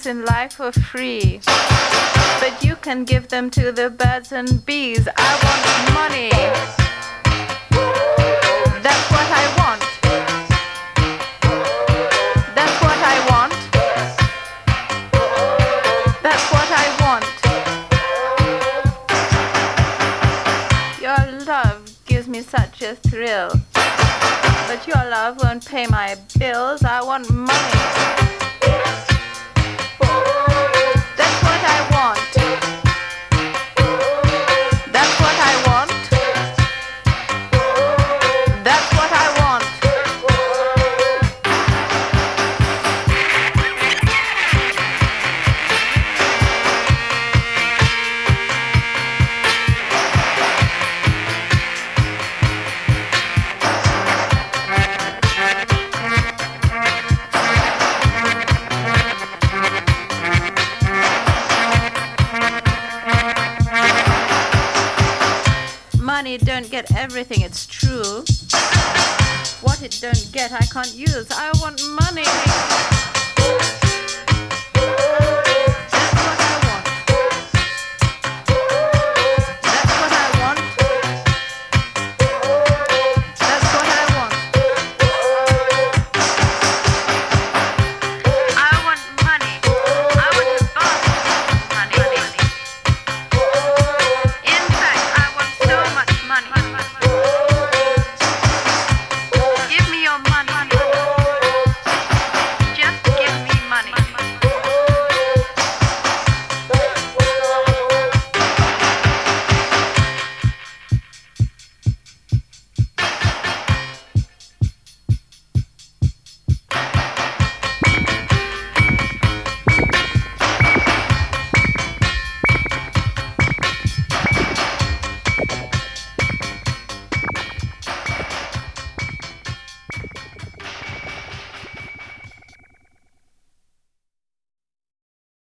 things in life for free. But you can give them to the birds and bees. I want money. That's what I want. That's what I want. That's what I want. Your love gives me such a thrill. But your love won't pay my bills. I want money. money don't get everything, it's true. What it don't get, I can't use. I want money.